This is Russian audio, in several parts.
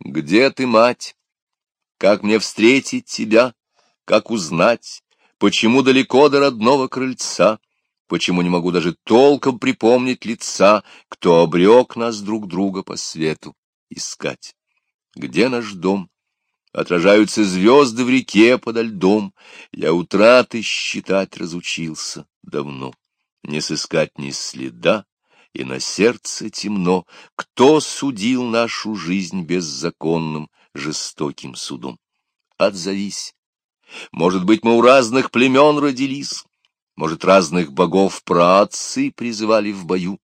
Где ты, мать? Как мне встретить тебя? Как узнать, почему далеко до родного крыльца? Почему не могу даже толком припомнить лица, кто обрек нас друг друга по свету искать? Где наш дом? Отражаются звезды в реке подо льдом. Я утраты считать разучился давно. Не сыскать ни следа, и на сердце темно. Кто судил нашу жизнь беззаконным, жестоким судом? Отзовись. Может быть, мы у разных племен родились, может, разных богов праотцы призывали в бою.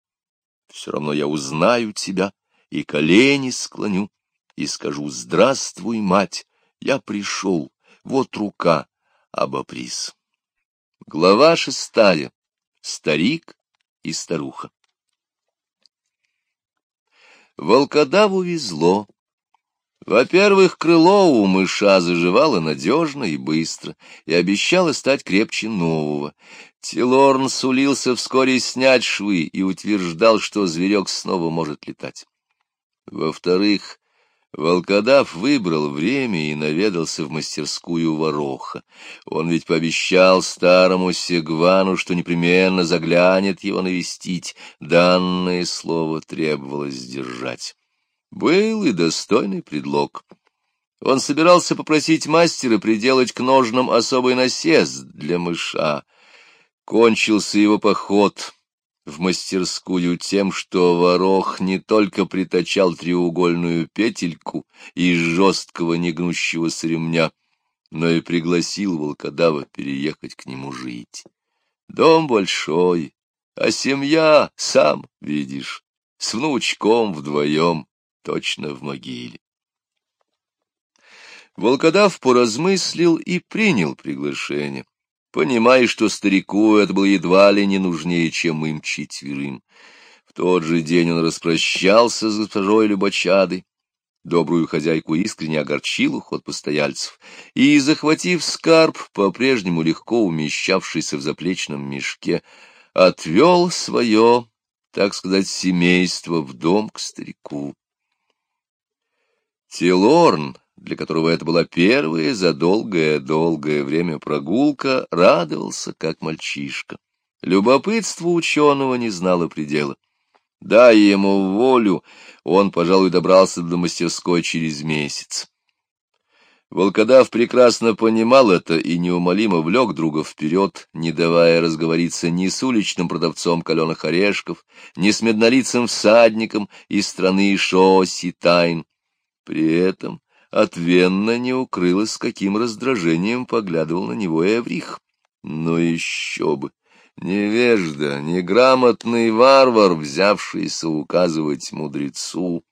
Все равно я узнаю тебя и колени склоню, и скажу «Здравствуй, мать, я пришел, вот рука, обоприс». Глава шестая. Старик и старуха. Волкодаву везло. Во-первых, крыло у мыша заживало надежно и быстро, и обещало стать крепче нового. Тилорн сулился вскоре снять швы и утверждал, что зверек снова может летать. Во-вторых, Волкодав выбрал время и наведался в мастерскую вороха. Он ведь пообещал старому Сегвану, что непременно заглянет его навестить. Данное слово требовалось сдержать. Был и достойный предлог. Он собирался попросить мастера приделать к ножнам особый насест для мыша. Кончился его поход в мастерскую тем, что ворох не только притачал треугольную петельку из жесткого негнущегося ремня, но и пригласил волкодава переехать к нему жить. Дом большой, а семья, сам видишь, с внучком вдвоем, точно в могиле. Волкодав поразмыслил и принял приглашение понимая, что старику это было едва ли не нужнее, чем им четверым. В тот же день он распрощался с госпожой Любочадой, добрую хозяйку искренне огорчил уход постояльцев, и, захватив скарб, по-прежнему легко умещавшийся в заплечном мешке, отвел свое, так сказать, семейство в дом к старику. Телорн для которого это была первая за долгое-долгое время прогулка, радовался, как мальчишка. Любопытство ученого не знало предела. Дай ему волю, он, пожалуй, добрался до мастерской через месяц. Волкодав прекрасно понимал это и неумолимо влек друга вперед, не давая разговориться ни с уличным продавцом каленых орешков, ни с меднолицым всадником из страны Шоси Тайн. При этом от Венна не укрылось, с каким раздражением поглядывал на него Эврих. Но еще бы! Невежда, неграмотный варвар, взявшийся указывать мудрецу.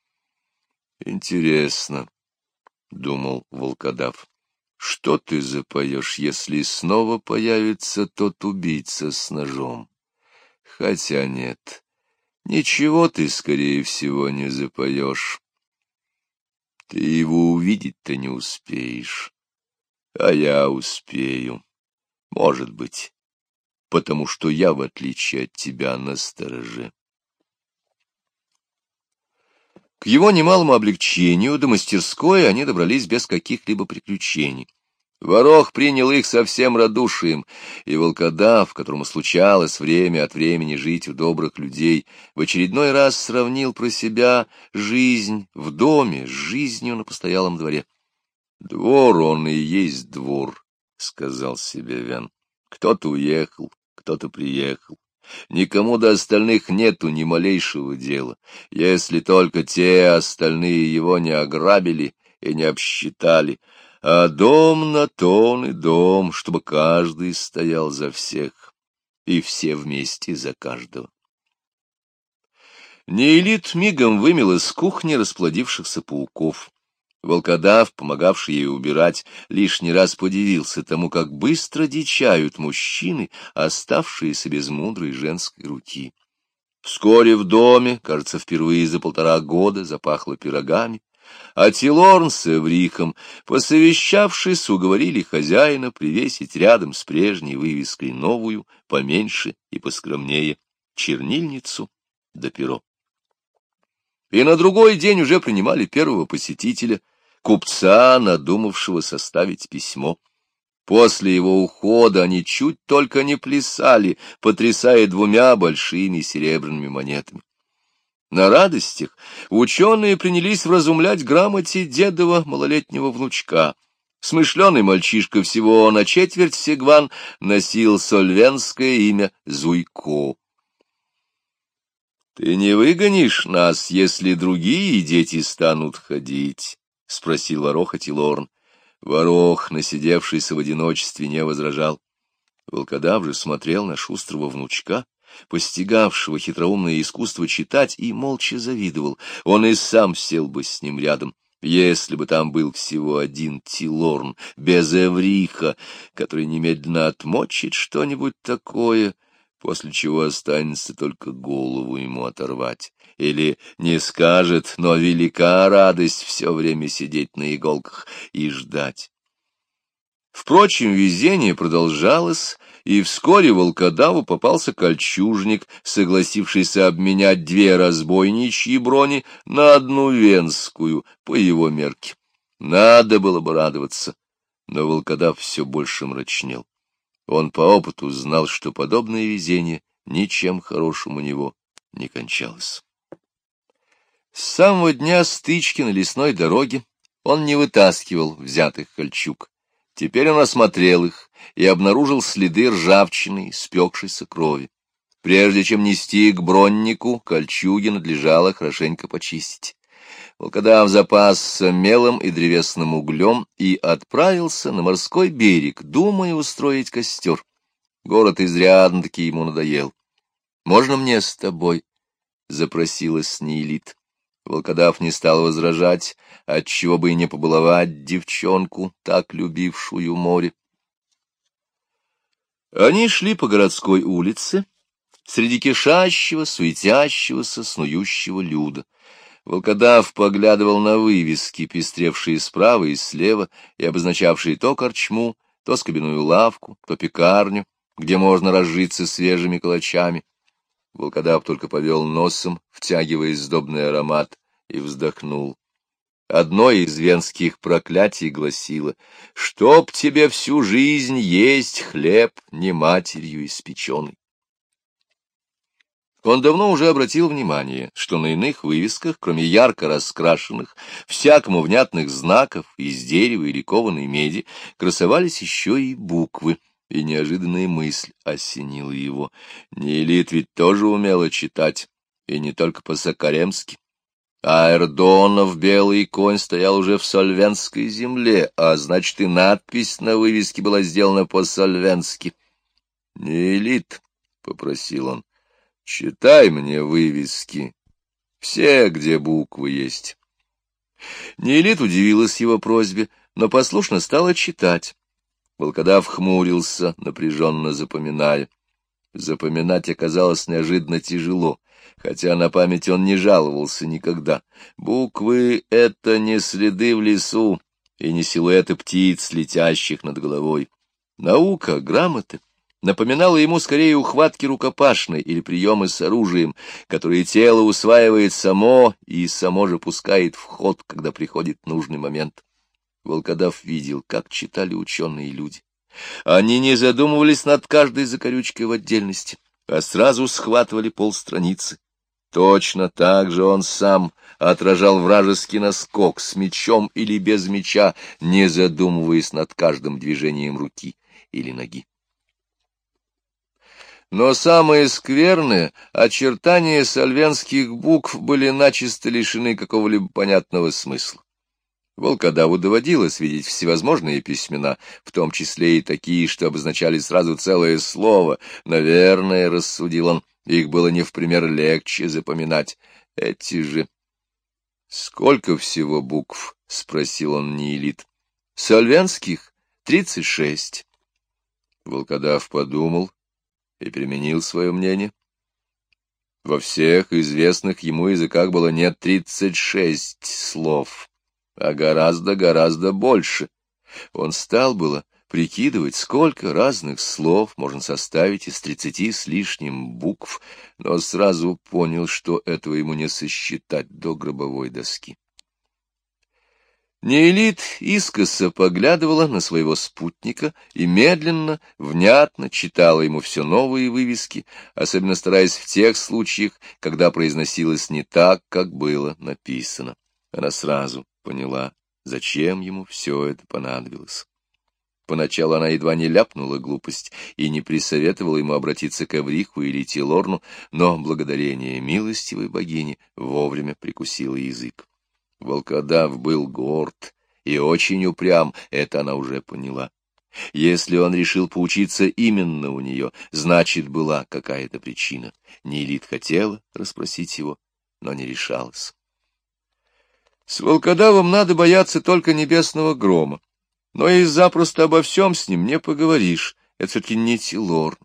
Интересно, — думал волкодав, — что ты запоешь, если снова появится тот убийца с ножом? Хотя нет, ничего ты, скорее всего, не запоешь. Ты его увидеть-то не успеешь, а я успею. Может быть, потому что я, в отличие от тебя, настороже. К его немалому облегчению до мастерской они добрались без каких-либо приключений. Ворох принял их со всем радушием, и волкодав, которому случалось время от времени жить у добрых людей, в очередной раз сравнил про себя жизнь в доме с жизнью на постоялом дворе. «Двор он и есть двор», — сказал себе Вен. «Кто-то уехал, кто-то приехал. Никому до остальных нету ни малейшего дела, если только те остальные его не ограбили и не обсчитали» а дом на то он и дом, чтобы каждый стоял за всех, и все вместе за каждого. Неэлит мигом вымел из кухни расплодившихся пауков. Волкодав, помогавший ей убирать, лишний раз подивился тому, как быстро дичают мужчины, оставшиеся без мудрой женской руки. Вскоре в доме, кажется, впервые за полтора года, запахло пирогами, а Тилорн с Эврихом, посовещавшись, уговорили хозяина привесить рядом с прежней вывеской новую, поменьше и поскромнее, чернильницу да перо. и на другой день уже принимали первого посетителя, купца, надумавшего составить письмо. После его ухода они чуть только не плясали, потрясая двумя большими серебряными монетами. На радостях ученые принялись вразумлять грамоте дедова малолетнего внучка. Смышленый мальчишка всего на четверть сегван носил сольвенское имя Зуйко. — Ты не выгонишь нас, если другие дети станут ходить? — спросил Ворох Атилорн. Ворох, насидевшийся в одиночестве, не возражал. Волкодав же смотрел на шустрого внучка, постигавшего хитроумное искусство читать, и молча завидовал. Он и сам сел бы с ним рядом, если бы там был всего один Тилорн, без Эвриха, который немедленно отмочит что-нибудь такое, после чего останется только голову ему оторвать или не скажет, но велика радость все время сидеть на иголках и ждать. Впрочем, везение продолжалось, и вскоре волкодаву попался кольчужник, согласившийся обменять две разбойничьи брони на одну венскую, по его мерке. Надо было бы радоваться, но волкодав все больше мрачнел. Он по опыту знал, что подобное везение ничем хорошим у него не кончалось. С самого дня стычки на лесной дороге он не вытаскивал взятых кольчуг. Теперь он осмотрел их и обнаружил следы ржавчины, спекшейся крови. Прежде чем нести к броннику, кольчуги надлежало хорошенько почистить. Волкодав запасся мелом и древесным углем и отправился на морской берег, думая устроить костер. Город изрядно-таки ему надоел. — Можно мне с тобой? — запросила Снейлит. Волкодав не стал возражать, отчего бы и не побаловать девчонку, так любившую море. Они шли по городской улице, среди кишащего, суетящегося, снующего люда. Волкодав поглядывал на вывески, пестревшие справа и слева, и обозначавшие то корчму, то скобяную лавку, то пекарню, где можно разжиться свежими калачами. Волкодав только повел носом, втягивая сдобный аромат, и вздохнул. Одно из венских проклятий гласило, «Чтоб тебе всю жизнь есть хлеб не матерью испеченный». Он давно уже обратил внимание, что на иных вывесках, кроме ярко раскрашенных, всякому внятных знаков из дерева или кованой меди, красовались еще и буквы — и неожиданная мысль осенила его. Неэлит ведь тоже умела читать, и не только по-сакаремски. А Эрдонов белый конь стоял уже в сольвенской земле, а значит и надпись на вывеске была сделана по-сольвенски. — Неэлит, — попросил он, — читай мне вывески, все, где буквы есть. Неэлит удивилась его просьбе, но послушно стала читать. Волкодав хмурился, напряженно запоминая. Запоминать оказалось неожиданно тяжело, хотя на память он не жаловался никогда. Буквы — это не следы в лесу и не силуэты птиц, летящих над головой. Наука, грамоты напоминала ему скорее ухватки рукопашной или приемы с оружием, которые тело усваивает само и само же пускает в ход, когда приходит нужный момент. Волкодав видел, как читали ученые люди. Они не задумывались над каждой закорючкой в отдельности, а сразу схватывали полстраницы. Точно так же он сам отражал вражеский наскок с мечом или без меча, не задумываясь над каждым движением руки или ноги. Но самое скверное — очертания сальвенских букв были начисто лишены какого-либо понятного смысла. Волкодаву доводилось видеть всевозможные письмена, в том числе и такие, что обозначали сразу целое слово. Наверное, — рассудил он, — их было не в пример легче запоминать. Эти же... — Сколько всего букв? — спросил он Нейлит. — Сольвянских — тридцать шесть. Волкодав подумал и применил свое мнение. Во всех известных ему языках было нет тридцать шесть слов а гораздо-гораздо больше. Он стал было прикидывать, сколько разных слов можно составить из тридцати с лишним букв, но сразу понял, что этого ему не сосчитать до гробовой доски. Неэлит искоса поглядывала на своего спутника и медленно, внятно читала ему все новые вывески, особенно стараясь в тех случаях, когда произносилось не так, как было написано. Она сразу поняла, зачем ему все это понадобилось. Поначалу она едва не ляпнула глупость и не присоветовала ему обратиться к Эвриху или Тилорну, но благодарение милостивой богини вовремя прикусила язык. Волкодав был горд и очень упрям, это она уже поняла. Если он решил поучиться именно у нее, значит, была какая-то причина. Нейлит хотела расспросить его, но не решалась. С волкодавом надо бояться только небесного грома, но и запросто обо всем с ним не поговоришь, это все-таки не Тилорн.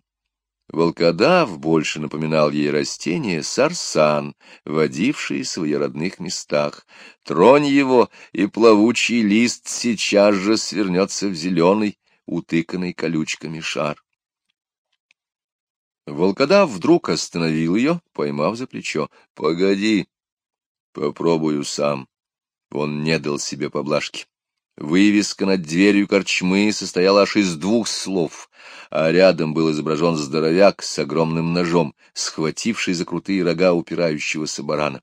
Волкодав больше напоминал ей растение сарсан, водившееся в ее родных местах. Тронь его, и плавучий лист сейчас же свернется в зеленый, утыканный колючками шар. Волкодав вдруг остановил ее, поймав за плечо. — Погоди, попробую сам. Он не дал себе поблажки. Вывеска над дверью корчмы состояла аж из двух слов, а рядом был изображен здоровяк с огромным ножом, схвативший за крутые рога упирающегося барана.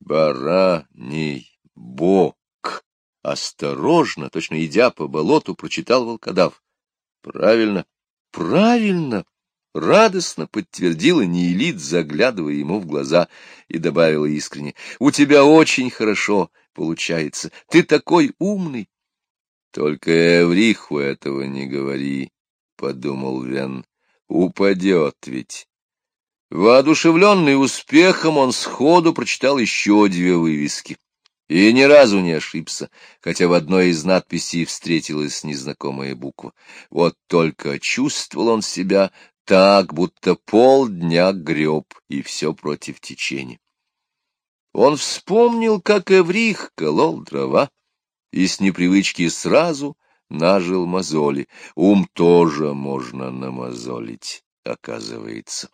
«Бараний бок!» Осторожно, точно идя по болоту, прочитал волкодав. «Правильно, правильно!» Радостно подтвердила Неэлит, заглядывая ему в глаза, и добавила искренне. — У тебя очень хорошо получается. Ты такой умный. — Только Эвриху этого не говори, — подумал Вен. — Упадет ведь. Воодушевленный успехом, он сходу прочитал еще две вывески. И ни разу не ошибся, хотя в одной из надписей встретилась незнакомая буква. Вот только чувствовал он себя так, будто полдня греб, и все против течения. Он вспомнил, как Эврих колол дрова, и с непривычки сразу нажил мозоли. Ум тоже можно намазолить, оказывается.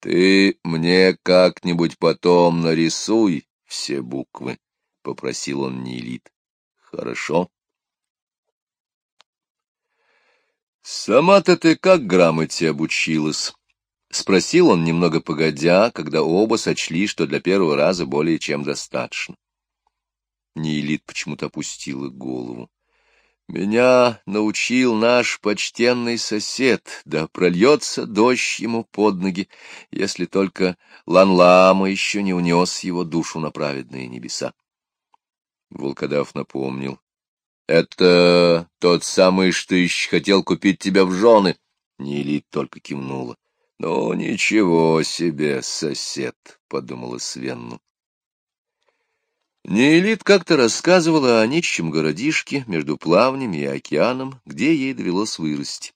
Ты мне как-нибудь потом нарисуй все буквы, — попросил он Нилит. Хорошо. «Сама-то ты как грамоте обучилась?» — спросил он немного погодя, когда оба сочли, что для первого раза более чем достаточно. Нейлит почему-то опустила голову. «Меня научил наш почтенный сосед, да прольется дождь ему под ноги, если только Лан-Лама еще не унес его душу на праведные небеса». Волкодав напомнил. Это тот самый, что еще хотел купить тебя в жены. Нелит только кивнула. Ну, ничего себе, сосед, — подумала Свенну. Неэлит как-то рассказывала о нищем городишке между плавнями и океаном, где ей довелось вырасти.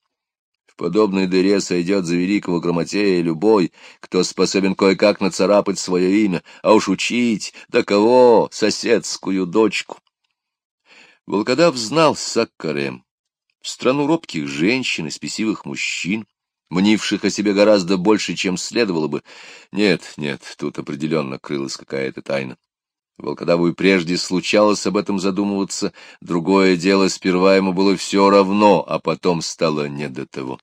В подобной дыре сойдет за великого грамотея любой, кто способен кое-как нацарапать свое имя, а уж учить, да кого, соседскую дочку. Волкодав знал Саккарем, страну робких женщин и спесивых мужчин, мнивших о себе гораздо больше, чем следовало бы. Нет, нет, тут определенно крылась какая-то тайна. Волкодаву и прежде случалось об этом задумываться, другое дело, сперва ему было все равно, а потом стало не до того.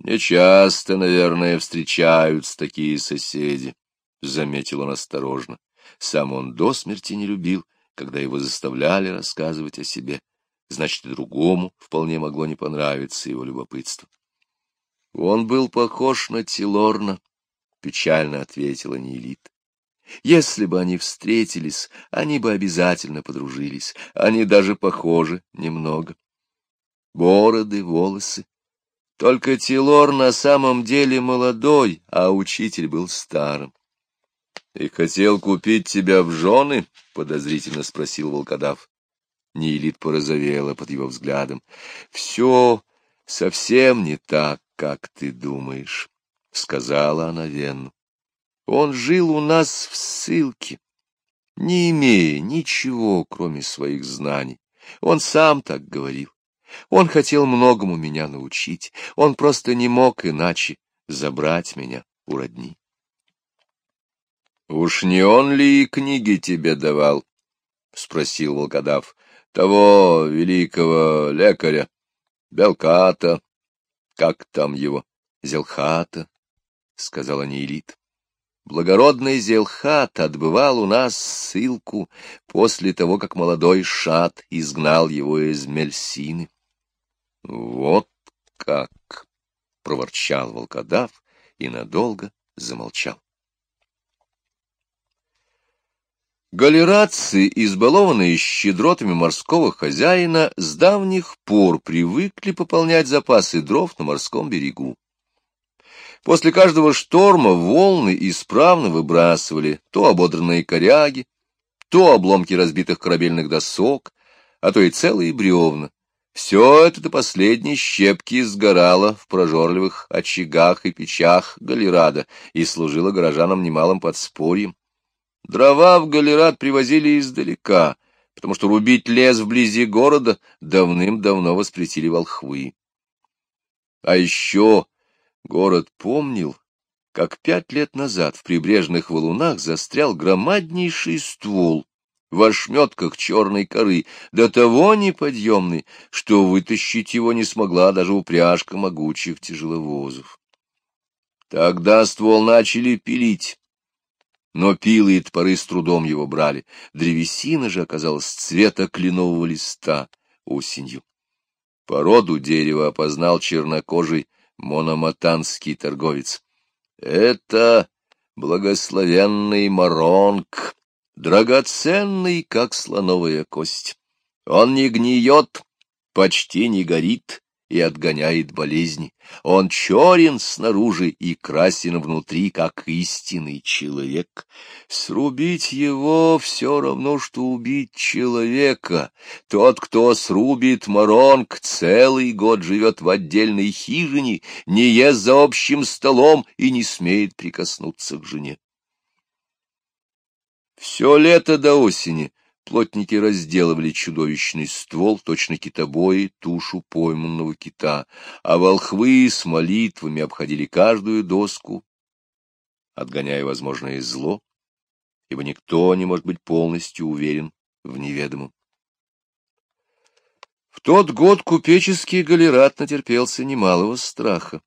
Нечасто, наверное, встречаются такие соседи, — заметил он осторожно. Сам он до смерти не любил когда его заставляли рассказывать о себе, значит, другому вполне могло не понравиться его любопытство. Он был похож на Тилорна, — печально ответила Нейлит. Если бы они встретились, они бы обязательно подружились, они даже похожи немного. Бороды, волосы. Только Тилор на самом деле молодой, а учитель был старым. — И хотел купить тебя в жены? — подозрительно спросил волкодав. Нейлит порозовела под его взглядом. — Все совсем не так, как ты думаешь, — сказала она Венну. Он жил у нас в ссылке, не имея ничего, кроме своих знаний. Он сам так говорил. Он хотел многому меня научить. Он просто не мог иначе забрать меня у родни. — Уж не он ли и книги тебе давал? — спросил волкодав. — Того великого лекаря, Белката, как там его? — Зелхата, — сказала Нейлит. Благородный Зелхат отбывал у нас ссылку после того, как молодой Шат изгнал его из Мельсины. — Вот как! — проворчал волкодав и надолго замолчал. Галератцы, избалованные щедротами морского хозяина, с давних пор привыкли пополнять запасы дров на морском берегу. После каждого шторма волны исправно выбрасывали то ободранные коряги, то обломки разбитых корабельных досок, а то и целые бревна. Все это до последней щепки сгорало в прожорливых очагах и печах Галерада и служило горожанам немалым подспорьем. Дрова в Галерад привозили издалека, потому что рубить лес вблизи города давным-давно воспретили волхвы. А еще Город помнил, как пять лет назад в прибрежных валунах застрял громаднейший ствол в ошметках черной коры, до того неподъемный, что вытащить его не смогла даже упряжка могучих тяжеловозов. Тогда ствол начали пилить, но пилы и топоры с трудом его брали. Древесина же оказалась цвета кленового листа осенью. Породу дерева опознал чернокожий мономатанский торговец. Это благословенный моронг, драгоценный, как слоновая кость. Он не гниет, почти не горит, и отгоняет болезни. Он черен снаружи и красен внутри, как истинный человек. Срубить его все равно, что убить человека. Тот, кто срубит моронг, целый год живет в отдельной хижине, не ест за общим столом и не смеет прикоснуться к жене. Все лето до осени Плотники разделывали чудовищный ствол, точно китобои, тушу пойманного кита, а волхвы с молитвами обходили каждую доску, отгоняя возможное зло, ибо никто не может быть полностью уверен в неведомом. В тот год купеческий галерат натерпелся немалого страха.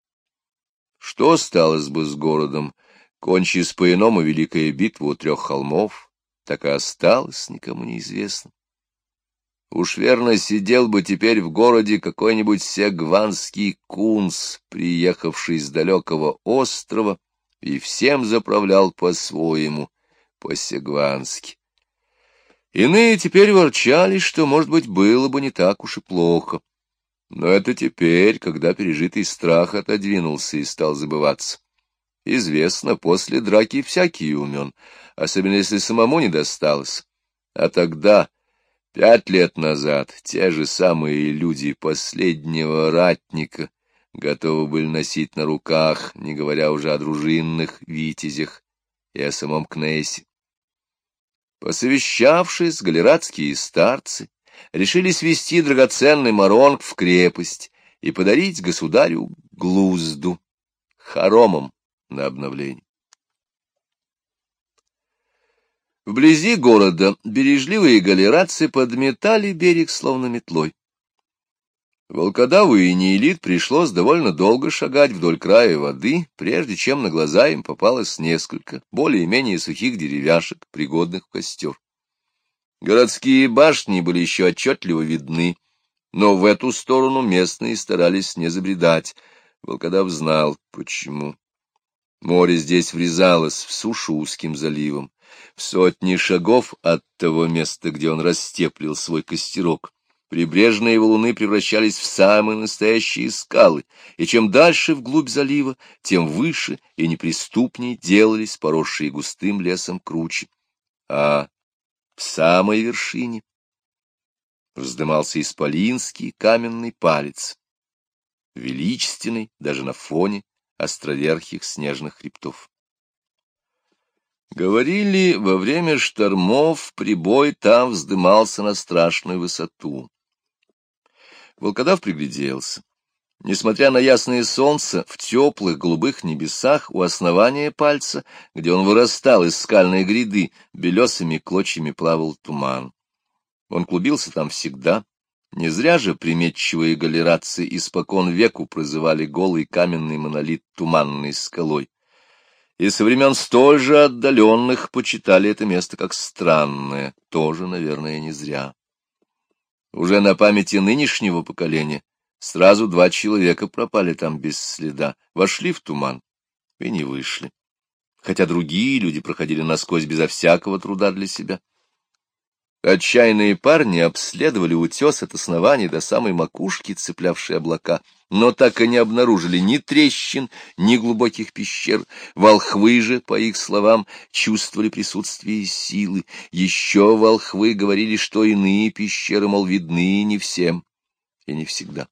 Что сталось бы с городом, кончись по-иному великая битва у трех холмов, так и осталось никому неизвестно. Уж верно сидел бы теперь в городе какой-нибудь сегванский кунс, приехавший с далекого острова, и всем заправлял по-своему, по-сегвански. Иные теперь ворчали, что, может быть, было бы не так уж и плохо. Но это теперь, когда пережитый страх отодвинулся и стал забываться. Известно, после драки всякий умен, особенно если самому не досталось. А тогда, пять лет назад, те же самые люди последнего ратника готовы были носить на руках, не говоря уже о дружинных витязях и о самом Кнессе. Посовещавшись, галератские старцы решили свести драгоценный моронг в крепость и подарить государю глузду, хоромом на обновление. Вблизи города бережливые галератцы подметали берег словно метлой. Волкодаву и Нейлит пришлось довольно долго шагать вдоль края воды, прежде чем на глаза им попалось несколько более-менее сухих деревяшек, пригодных в костер. Городские башни были еще отчетливо видны, но в эту сторону местные старались не забредать. Волкодав знал, почему. Море здесь врезалось в сушу узким заливом в сотни шагов от того места, где он растеплил свой костерок. Прибрежные валуны превращались в самые настоящие скалы, и чем дальше вглубь залива, тем выше и неприступнее делались поросшие густым лесом кручи. А в самой вершине вздымался исполинский каменный палец, величественный даже на фоне островерхих снежных хребтов. Говорили, во время штормов прибой там вздымался на страшную высоту. Волкодав пригляделся. Несмотря на ясное солнце, в теплых голубых небесах у основания пальца, где он вырастал из скальной гряды, белесыми клочьями плавал туман. Он клубился там всегда. Не зря же приметчивые галерации испокон веку прозывали голый каменный монолит туманной скалой. И со времен столь же отдаленных почитали это место как странное, тоже, наверное, не зря. Уже на памяти нынешнего поколения Сразу два человека пропали там без следа, вошли в туман и не вышли. Хотя другие люди проходили насквозь безо всякого труда для себя. Отчаянные парни обследовали утес от основания до самой макушки, цеплявшей облака, но так и не обнаружили ни трещин, ни глубоких пещер. Волхвы же, по их словам, чувствовали присутствие силы. Еще волхвы говорили, что иные пещеры, мол, видны не всем и не всегда.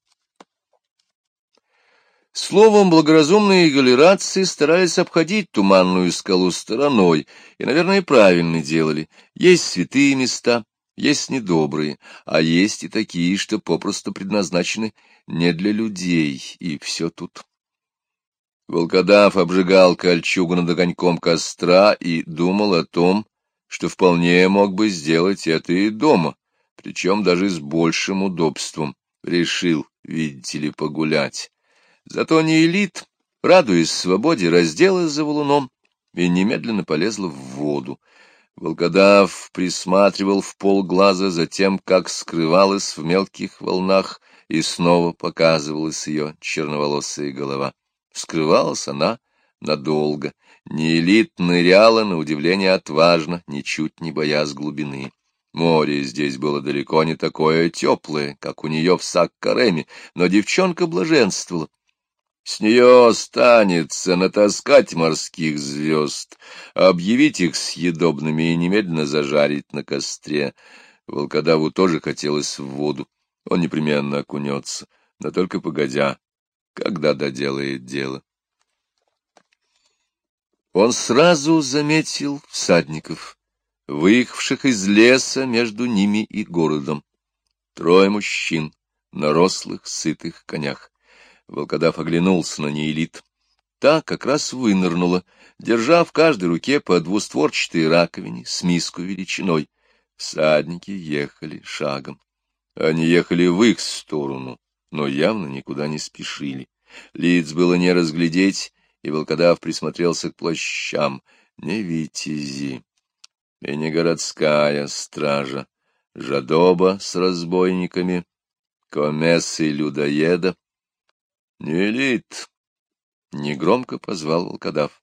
Словом, благоразумные галерации старались обходить туманную скалу стороной, и, наверное, правильно делали. Есть святые места, есть недобрые, а есть и такие, что попросту предназначены не для людей, и все тут. Волкодав обжигал кольчугу над огоньком костра и думал о том, что вполне мог бы сделать это и дома, причем даже с большим удобством. Решил, видите ли, погулять. Зато Неэлит, радуясь свободе, разделась за валуном и немедленно полезла в воду. Волкодав присматривал в полглаза за тем, как скрывалась в мелких волнах, и снова показывалась ее черноволосая голова. Скрывалась она надолго. Неэлит ныряла, на удивление, отважно, ничуть не боясь глубины. Море здесь было далеко не такое теплое, как у нее в Саккареме, но девчонка блаженствовала. С нее останется натаскать морских звезд, объявить их съедобными и немедленно зажарить на костре. Волкодаву тоже хотелось в воду. Он непременно окунется, но только погодя, когда доделает дело. Он сразу заметил всадников, выехавших из леса между ними и городом. Трое мужчин на рослых, сытых конях. Волкодав оглянулся на неэлит. Та как раз вынырнула, держа в каждой руке по двустворчатой раковине с миску величиной. Всадники ехали шагом. Они ехали в их сторону, но явно никуда не спешили. Лиц было не разглядеть, и волкодав присмотрелся к плащам. Не витязи, и не городская стража, жадоба с разбойниками, комесы людоеда, Нелит! — негромко позвал волкодав.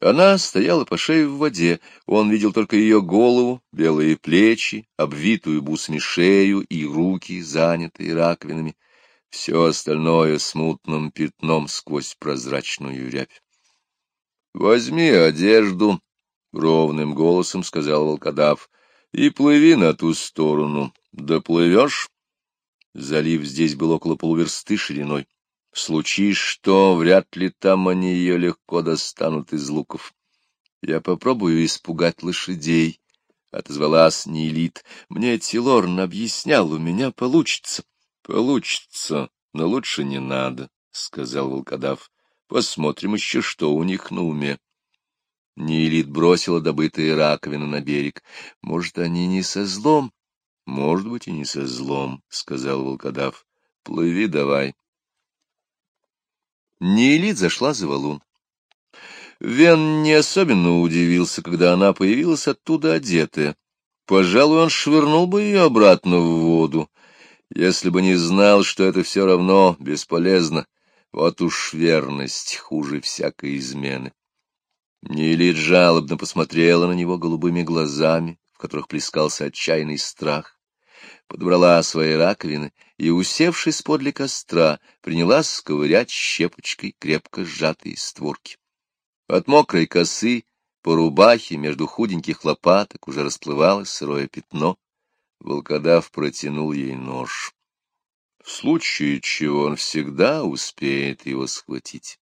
Она стояла по шее в воде, он видел только ее голову, белые плечи, обвитую бусами шею и руки, занятые раковинами. Все остальное смутным пятном сквозь прозрачную рябь. — Возьми одежду, — ровным голосом сказал волкодав, — и плыви на ту сторону. Доплывешь? Залив здесь был около полуверсты шириной. Случись что, вряд ли там они ее легко достанут из луков. Я попробую испугать лошадей, — отозвалась Нилит. Мне Тилорн объяснял, у меня получится. — Получится, но лучше не надо, — сказал волкодав. — Посмотрим еще, что у них на уме. Нилит бросила добытые раковины на берег. — Может, они не со злом? — Может быть, и не со злом, — сказал волкодав. — Плыви давай. Неэлит зашла за валун. Вен не особенно удивился, когда она появилась оттуда одетая. Пожалуй, он швырнул бы ее обратно в воду, если бы не знал, что это все равно бесполезно. Вот уж верность хуже всякой измены. Неэлит жалобно посмотрела на него голубыми глазами, в которых плескался отчаянный страх подобрала свои раковины и, усевшись подле костра, принялась сковырять щепочкой крепко сжатые створки. От мокрой косы по рубахе между худеньких лопаток уже расплывалось сырое пятно. Волкодав протянул ей нож. В случае чего он всегда успеет его схватить.